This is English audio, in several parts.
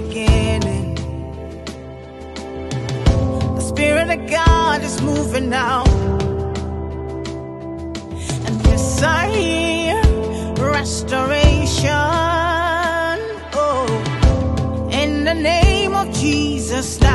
beginning. The Spirit of God is moving now. And yes, I hear restoration. Oh, in the name of Jesus.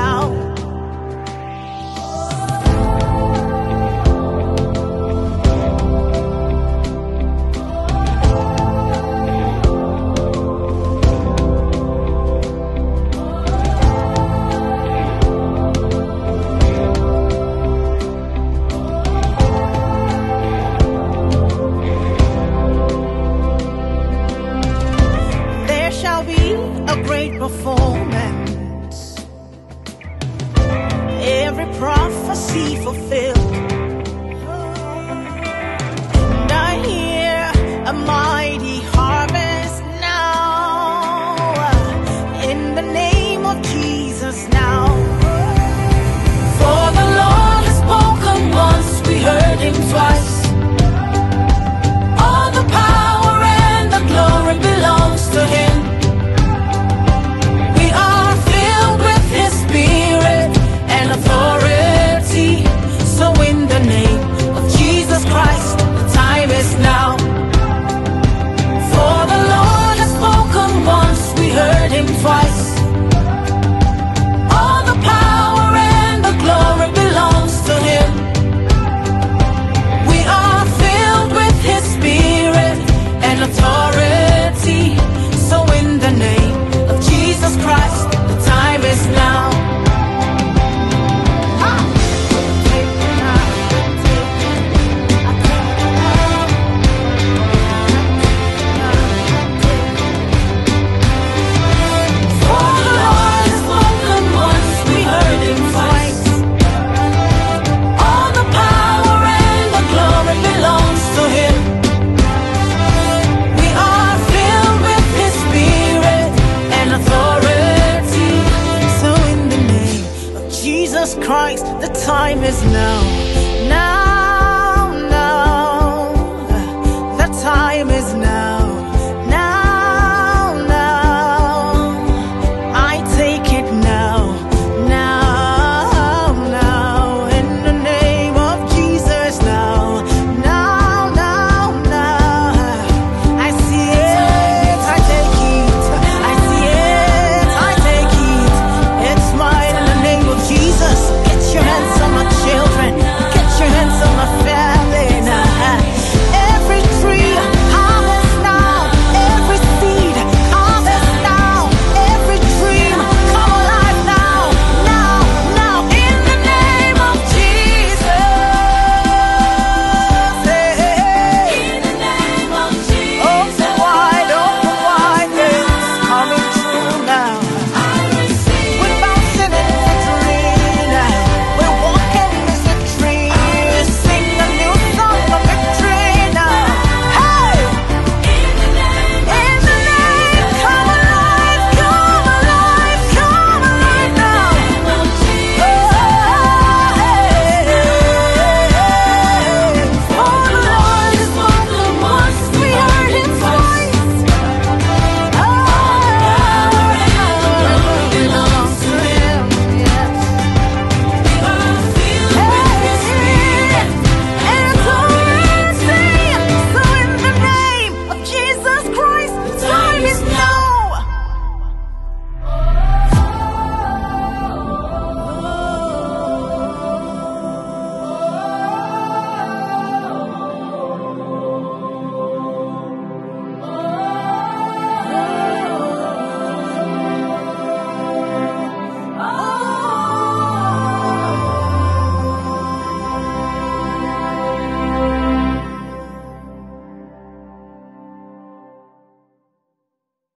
be fulfilled. The time is now. Now.